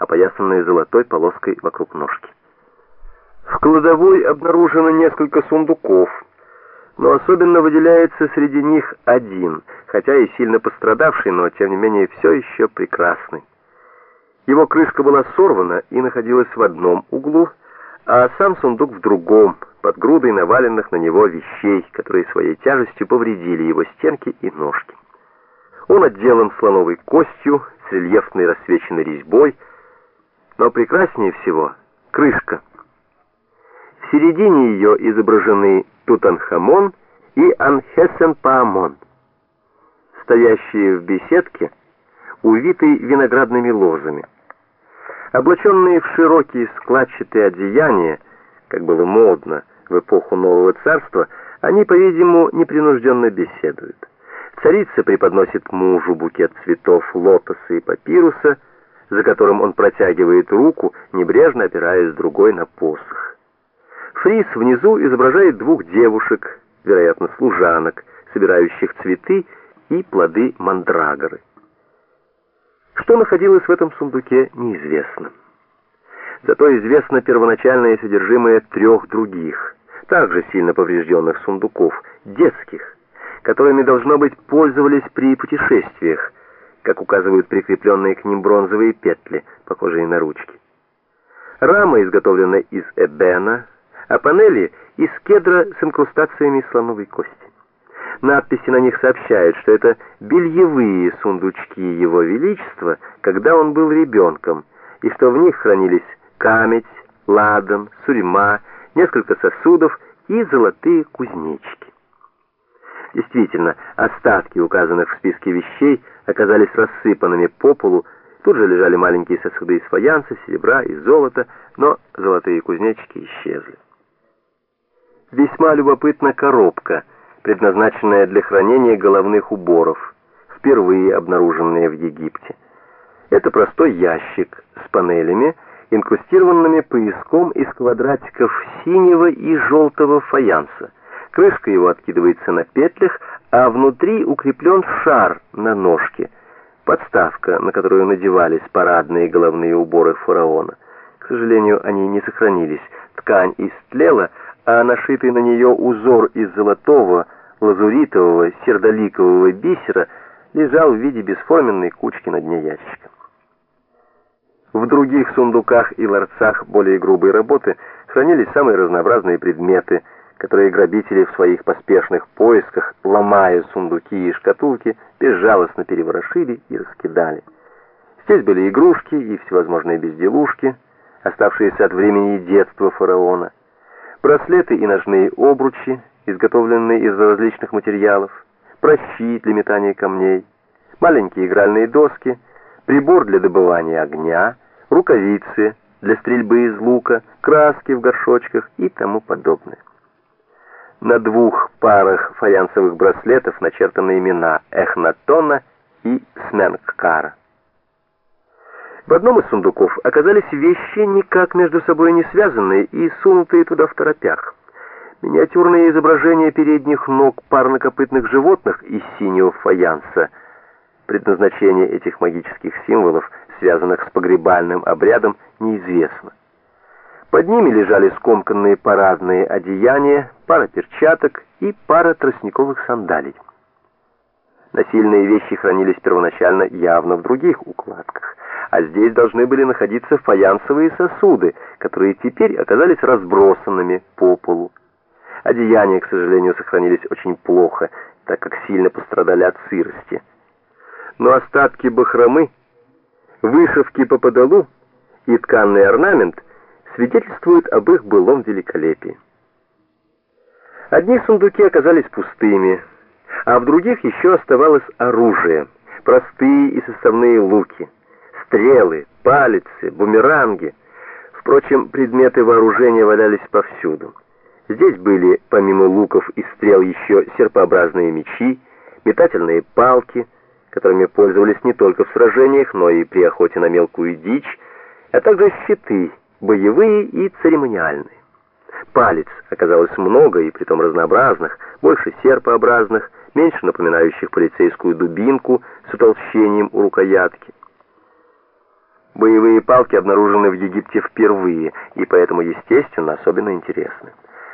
опоясанные золотой полоской вокруг ножки. В кладовой обнаружено несколько сундуков, но особенно выделяется среди них один, хотя и сильно пострадавший, но тем не менее все еще прекрасный. Его крышка была сорвана и находилась в одном углу, а сам сундук в другом, под грудой наваленных на него вещей, которые своей тяжестью повредили его стенки и ножки. Он отделан слоновой костью с рельефной рассвеченной резьбой, но прекраснее всего крышка. В середине ее изображены Тутанхамон и Анхесенпаамон, стоящие в беседке, увитые виноградными лозами. Облаченные в широкие складчатые одеяния, как было модно в эпоху Нового Царства, они, по-видимому, непринужденно беседуют. Царица преподносит мужу букет цветов лотоса и папируса, за которым он протягивает руку, небрежно опираясь другой на посох. Фриз внизу изображает двух девушек, вероятно, служанок, собирающих цветы и плоды мандрагоры. Что находилось в этом сундуке, неизвестно. Зато известно первоначальное содержимое трех других, также сильно поврежденных сундуков, детских, которыми, должно быть, пользовались при путешествиях, как указывают прикрепленные к ним бронзовые петли, похожие на ручки. Рама изготовлена из эбена, а панели из кедра с инкрустациями слоновой кости. Надписи на них сообщают, что это бельевые сундучки Его Величества, когда он был ребенком, и что в них хранились камедь, ладан, сурьма, несколько сосудов и золотые кузнечики. Действительно, остатки указанных в списке вещей оказались рассыпанными по полу, тут же лежали маленькие сосуды из фаянса, серебра и золота, но золотые кузнечики исчезли. Весьма любопытна коробка — предназначенная для хранения головных уборов, впервые обнаруженная в Египте. Это простой ящик с панелями, инкрустированными пояском из квадратиков синего и желтого фаянса. Крышка его откидывается на петлях, а внутри укреплен шар на ножке, подставка, на которую надевались парадные головные уборы фараона. К сожалению, они не сохранились. Ткань истлела, а нашитый на нее узор из золотого, лазуритового, сердоликового бисера лежал в виде бесформенной кучки на дне ящика. В других сундуках и ларцах более грубой работы хранились самые разнообразные предметы, которые грабители в своих поспешных поисках, ломая сундуки и шкатулки, безжалостно переворошили и раскидали. Здесь были игрушки и всевозможные безделушки, оставшиеся от времени детства фараона, браслеты и ножные обручи, изготовленные из различных материалов, прощи для метания камней, маленькие игральные доски, прибор для добывания огня, рукавицы для стрельбы из лука, краски в горшочках и тому подобное. На двух парах фаянсовых браслетов начертаны имена Эхнатона и Сменккара. В одном из сундуков оказались вещи, никак между собой не связанные и сунутые туда в торопях. Миниатюрные изображения передних ног парнокопытных животных из синего фаянса. Предназначение этих магических символов, связанных с погребальным обрядом, неизвестно. Под ними лежали скомканные парадные одеяния, пара перчаток и пара тростниковых сандалий. Насильные вещи хранились первоначально явно в других укладках а здесь должны были находиться фаянсовые сосуды, которые теперь оказались разбросанными по полу. Одеяния, к сожалению, сохранились очень плохо, так как сильно пострадали от сырости. Но остатки бахромы, вышивки по подолу и тканный орнамент свидетельствуют об их былом великолепии. Одни сундуки оказались пустыми, а в других еще оставалось оружие, простые и составные луки — стрелы, палицы, бумеранги. Впрочем, предметы вооружения валялись повсюду. Здесь были, помимо луков и стрел, еще серпообразные мечи, метательные палки, которыми пользовались не только в сражениях, но и при охоте на мелкую дичь, а также щиты, боевые и церемониальные. Палец оказалось много и притом разнообразных, больше серпообразных, меньше напоминающих полицейскую дубинку с утолщением у рукоятки. Боевые палки обнаружены в Египте впервые и поэтому, естественно, особенно интересны.